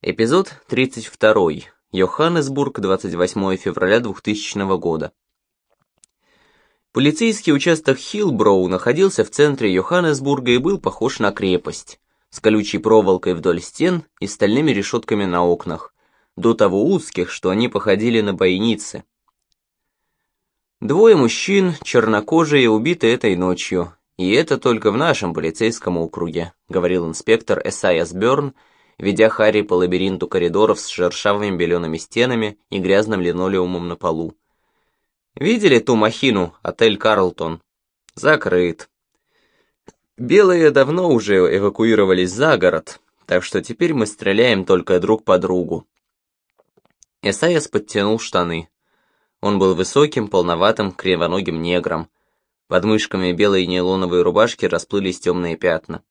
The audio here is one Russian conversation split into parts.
Эпизод 32. Йоханнесбург, 28 февраля 2000 года. Полицейский участок Хилброу находился в центре Йоханнесбурга и был похож на крепость, с колючей проволокой вдоль стен и стальными решетками на окнах, до того узких, что они походили на бойницы. Двое мужчин, чернокожие, убиты этой ночью, и это только в нашем полицейском округе, говорил инспектор Эсайас Бёрн, ведя Харри по лабиринту коридоров с шершавыми белеными стенами и грязным линолеумом на полу. «Видели ту махину, отель Карлтон?» «Закрыт». Белые давно уже эвакуировались за город, так что теперь мы стреляем только друг по другу. Эсайас подтянул штаны. Он был высоким, полноватым, кривоногим негром. Под мышками белой нейлоновой рубашки расплылись темные пятна.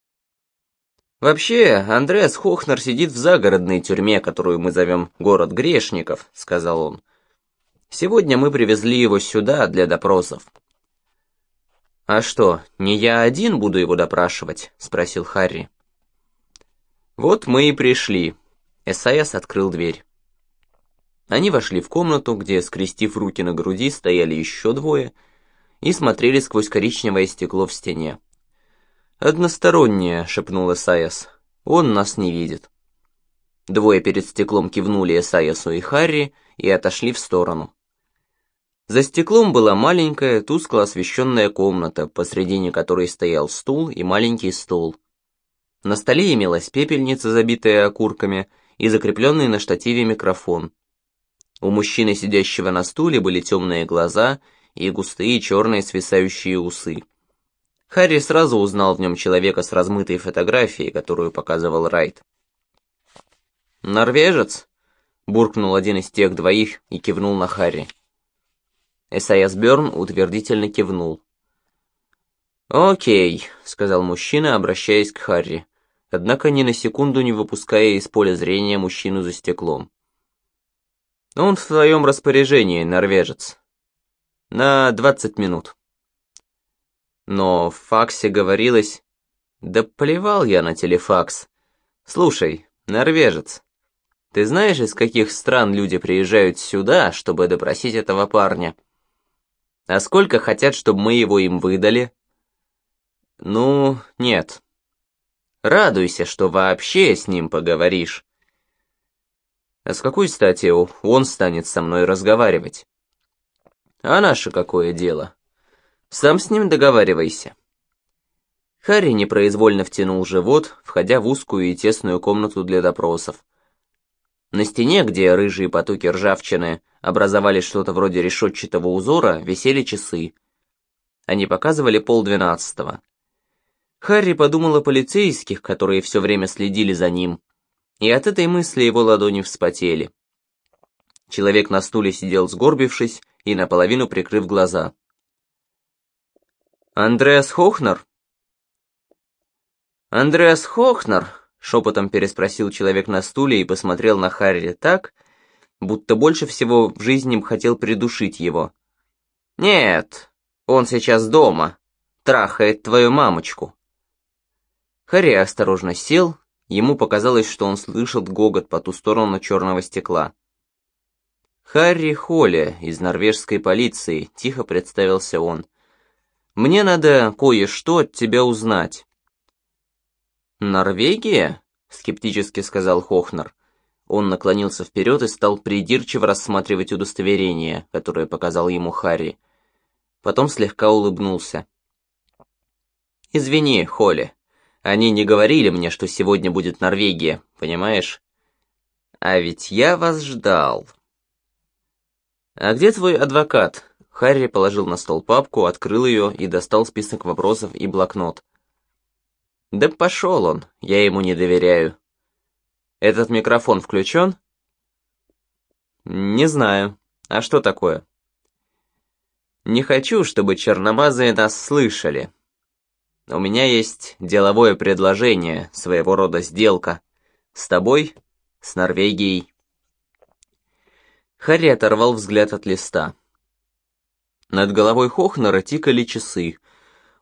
«Вообще, Андреас Хохнер сидит в загородной тюрьме, которую мы зовем «Город грешников», — сказал он. «Сегодня мы привезли его сюда для допросов». «А что, не я один буду его допрашивать?» — спросил Харри. «Вот мы и пришли». Эсайас открыл дверь. Они вошли в комнату, где, скрестив руки на груди, стояли еще двое и смотрели сквозь коричневое стекло в стене. «Одностороннее», — шепнул Эсайас. «Он нас не видит». Двое перед стеклом кивнули Эсайасу и Харри и отошли в сторону. За стеклом была маленькая, тускло освещенная комната, посредине которой стоял стул и маленький стол. На столе имелась пепельница, забитая окурками, и закрепленный на штативе микрофон. У мужчины, сидящего на стуле, были темные глаза и густые черные свисающие усы. Харри сразу узнал в нем человека с размытой фотографией, которую показывал Райт. «Норвежец?» — буркнул один из тех двоих и кивнул на Харри. Эсайас Бёрн утвердительно кивнул. «Окей», — сказал мужчина, обращаясь к Харри, однако ни на секунду не выпуская из поля зрения мужчину за стеклом. «Он в твоем распоряжении, норвежец. На двадцать минут». Но в факсе говорилось... Да плевал я на телефакс. Слушай, норвежец, ты знаешь, из каких стран люди приезжают сюда, чтобы допросить этого парня? А сколько хотят, чтобы мы его им выдали? Ну, нет. Радуйся, что вообще с ним поговоришь. А с какой стати он станет со мной разговаривать? А наше какое дело? Сам с ним договаривайся». Харри непроизвольно втянул живот, входя в узкую и тесную комнату для допросов. На стене, где рыжие потоки ржавчины образовали что-то вроде решетчатого узора, висели часы. Они показывали полдвенадцатого. Харри подумал о полицейских, которые все время следили за ним, и от этой мысли его ладони вспотели. Человек на стуле сидел сгорбившись и наполовину прикрыв глаза. «Андреас Хохнер?» «Андреас Хохнер?» — шепотом переспросил человек на стуле и посмотрел на Харри так, будто больше всего в жизни хотел придушить его. «Нет, он сейчас дома, трахает твою мамочку». Харри осторожно сел, ему показалось, что он слышал гогот по ту сторону черного стекла. «Харри Холли из норвежской полиции», — тихо представился он. Мне надо кое-что от тебя узнать». «Норвегия?» — скептически сказал Хохнер. Он наклонился вперед и стал придирчиво рассматривать удостоверение, которое показал ему Харри. Потом слегка улыбнулся. «Извини, Холли, они не говорили мне, что сегодня будет Норвегия, понимаешь? А ведь я вас ждал». «А где твой адвокат?» Харри положил на стол папку, открыл ее и достал список вопросов и блокнот. «Да пошел он, я ему не доверяю». «Этот микрофон включен?» «Не знаю. А что такое?» «Не хочу, чтобы черномазые нас слышали. У меня есть деловое предложение, своего рода сделка. С тобой, с Норвегией». Харри оторвал взгляд от листа. Над головой Хохнера тикали часы.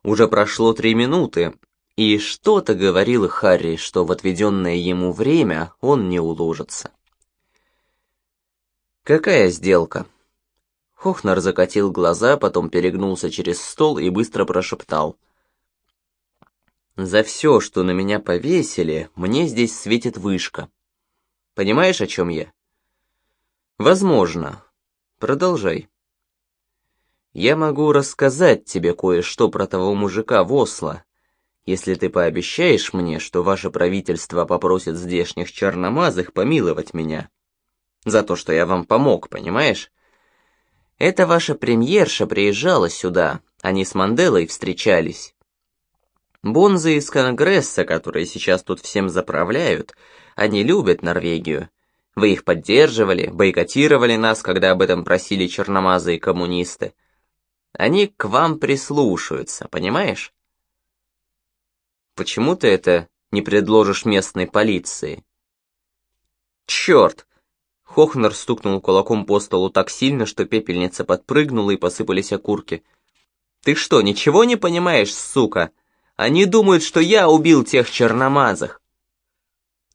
Уже прошло три минуты, И что-то говорил Харри, что в отведенное ему время он не уложится. «Какая сделка?» Хохнер закатил глаза, потом перегнулся через стол и быстро прошептал. «За все, что на меня повесили, мне здесь светит вышка. Понимаешь, о чем я?» «Возможно. Продолжай». «Я могу рассказать тебе кое-что про того мужика в Осло, если ты пообещаешь мне, что ваше правительство попросит здешних черномазых помиловать меня. За то, что я вам помог, понимаешь?» Это ваша премьерша приезжала сюда, они с Манделой встречались. Бонзы из Конгресса, которые сейчас тут всем заправляют, они любят Норвегию. Вы их поддерживали, бойкотировали нас, когда об этом просили черномазые коммунисты. Они к вам прислушаются, понимаешь? Почему ты это не предложишь местной полиции? Черт, Хохнер стукнул кулаком по столу так сильно, что пепельница подпрыгнула и посыпались окурки. «Ты что, ничего не понимаешь, сука? Они думают, что я убил тех черномазых!»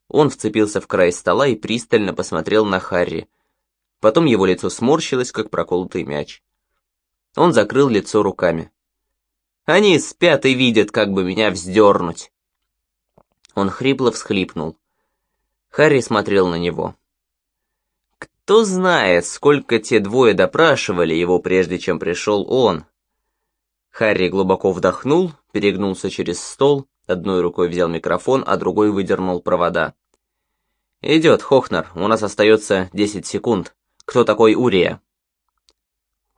Он вцепился в край стола и пристально посмотрел на Харри. Потом его лицо сморщилось, как проколотый мяч. Он закрыл лицо руками. «Они спят и видят, как бы меня вздернуть!» Он хрипло всхлипнул. Харри смотрел на него. Кто знает, сколько те двое допрашивали его, прежде чем пришел он. Харри глубоко вдохнул, перегнулся через стол, одной рукой взял микрофон, а другой выдернул провода. «Идет, Хохнер, у нас остается 10 секунд. Кто такой Урия?»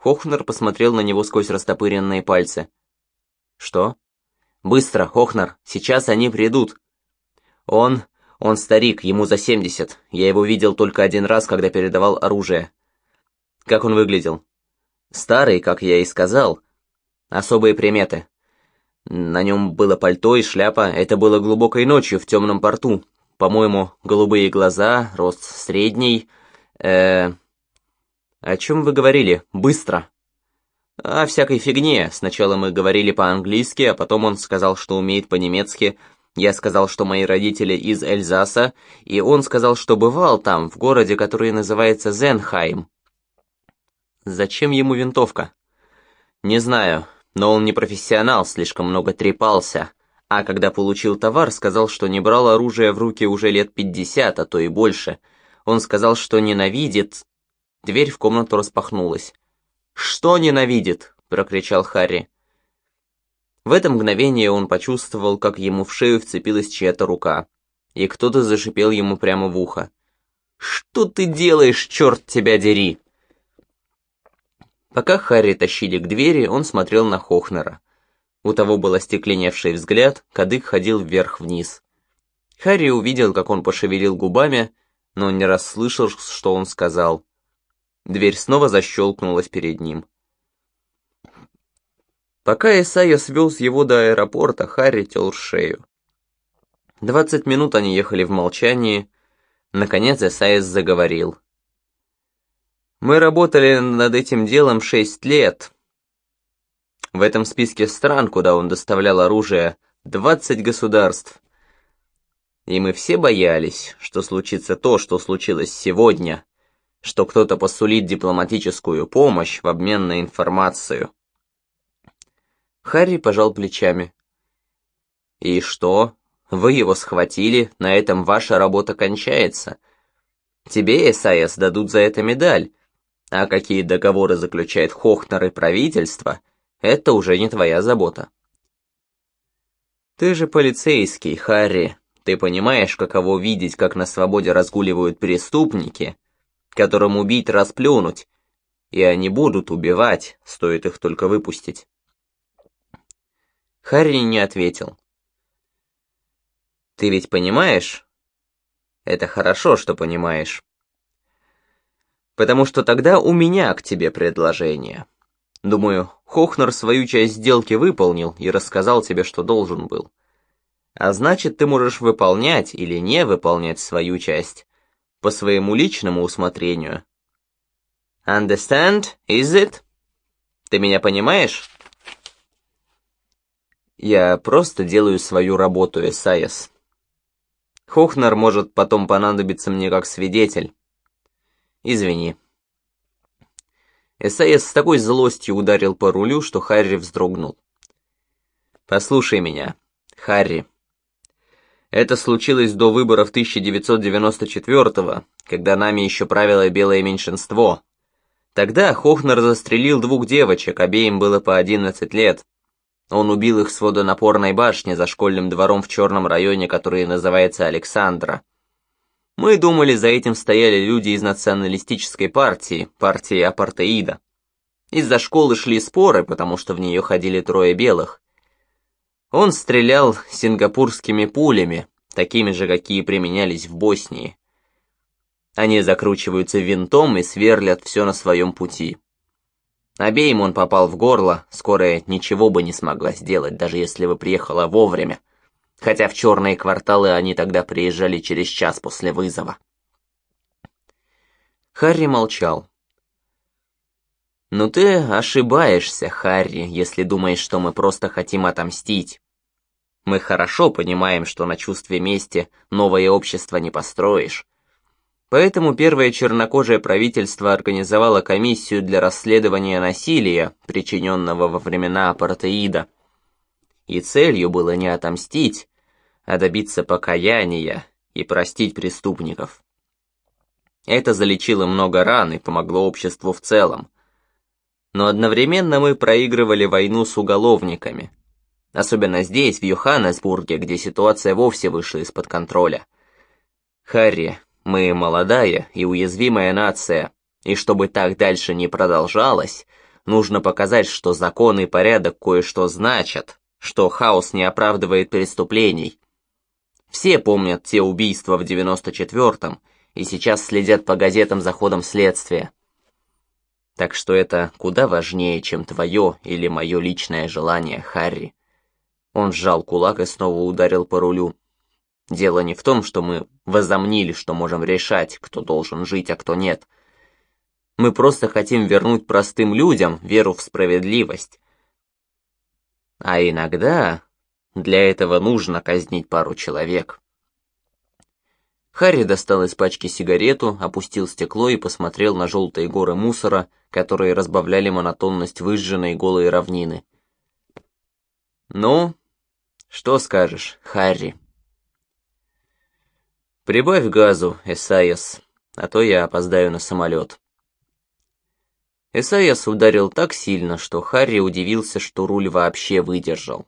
Хохнер посмотрел на него сквозь растопыренные пальцы. «Что?» «Быстро, Хохнер, сейчас они придут». «Он он старик, ему за 70. Я его видел только один раз, когда передавал оружие. Как он выглядел? Старый, как я и сказал. Особые приметы. На нем было пальто и шляпа, это было глубокой ночью в темном порту. По-моему, голубые глаза, рост средний. Э, О чем вы говорили? Быстро. О всякой фигне. Сначала мы говорили по-английски, а потом он сказал, что умеет по-немецки, я сказал, что мои родители из Эльзаса, и он сказал, что бывал там, в городе, который называется Зенхайм. Зачем ему винтовка? Не знаю, но он не профессионал, слишком много трепался. А когда получил товар, сказал, что не брал оружие в руки уже лет пятьдесят, а то и больше. Он сказал, что ненавидит... Дверь в комнату распахнулась. «Что ненавидит?» — прокричал Харри. В это мгновение он почувствовал, как ему в шею вцепилась чья-то рука, и кто-то зашипел ему прямо в ухо. «Что ты делаешь, черт тебя дери?» Пока Харри тащили к двери, он смотрел на Хохнера. У того был остекленевший взгляд, кадык ходил вверх-вниз. Харри увидел, как он пошевелил губами, но не расслышал, что он сказал. Дверь снова защелкнулась перед ним. Пока Исайя свез его до аэропорта, Харри тел шею. Двадцать минут они ехали в молчании. Наконец Исайяс заговорил. «Мы работали над этим делом шесть лет. В этом списке стран, куда он доставлял оружие, двадцать государств. И мы все боялись, что случится то, что случилось сегодня, что кто-то посулит дипломатическую помощь в обмен на информацию. Харри пожал плечами. «И что? Вы его схватили, на этом ваша работа кончается. Тебе, САЭС, дадут за это медаль. А какие договоры заключает Хохнер и правительство, это уже не твоя забота». «Ты же полицейский, Харри. Ты понимаешь, каково видеть, как на свободе разгуливают преступники, которым убить расплюнуть, и они будут убивать, стоит их только выпустить». Харри не ответил. «Ты ведь понимаешь?» «Это хорошо, что понимаешь. Потому что тогда у меня к тебе предложение. Думаю, Хохнер свою часть сделки выполнил и рассказал тебе, что должен был. А значит, ты можешь выполнять или не выполнять свою часть по своему личному усмотрению. Understand, is it? Ты меня понимаешь?» Я просто делаю свою работу, Эсайас. Хохнер может потом понадобиться мне как свидетель. Извини. Эсайас с такой злостью ударил по рулю, что Харри вздрогнул. Послушай меня, Харри. Это случилось до выборов 1994-го, когда нами еще правило белое меньшинство. Тогда Хохнер застрелил двух девочек, обеим было по 11 лет. Он убил их с водонапорной башни за школьным двором в черном районе, который называется Александра. Мы думали, за этим стояли люди из националистической партии, партии апартеида. Из-за школы шли споры, потому что в нее ходили трое белых. Он стрелял сингапурскими пулями, такими же, какие применялись в Боснии. Они закручиваются винтом и сверлят все на своем пути. Обеим он попал в горло, скорая ничего бы не смогла сделать, даже если бы приехала вовремя. Хотя в черные кварталы они тогда приезжали через час после вызова. Харри молчал. «Ну ты ошибаешься, Харри, если думаешь, что мы просто хотим отомстить. Мы хорошо понимаем, что на чувстве мести новое общество не построишь. Поэтому первое чернокожее правительство организовало комиссию для расследования насилия, причиненного во времена апартеида. И целью было не отомстить, а добиться покаяния и простить преступников. Это залечило много ран и помогло обществу в целом. Но одновременно мы проигрывали войну с уголовниками – Особенно здесь, в Йоханнесбурге, где ситуация вовсе вышла из-под контроля. Харри, мы молодая и уязвимая нация, и чтобы так дальше не продолжалось, нужно показать, что закон и порядок кое-что значат, что хаос не оправдывает преступлений. Все помнят те убийства в 94-м и сейчас следят по газетам за ходом следствия. Так что это куда важнее, чем твое или мое личное желание, Харри. Он сжал кулак и снова ударил по рулю. Дело не в том, что мы возомнили, что можем решать, кто должен жить, а кто нет. Мы просто хотим вернуть простым людям веру в справедливость. А иногда для этого нужно казнить пару человек. Харри достал из пачки сигарету, опустил стекло и посмотрел на желтые горы мусора, которые разбавляли монотонность выжженной голой равнины. «Ну, что скажешь, Харри? Прибавь газу, Эсайас, а то я опоздаю на самолет. Эсайас ударил так сильно, что Харри удивился, что руль вообще выдержал.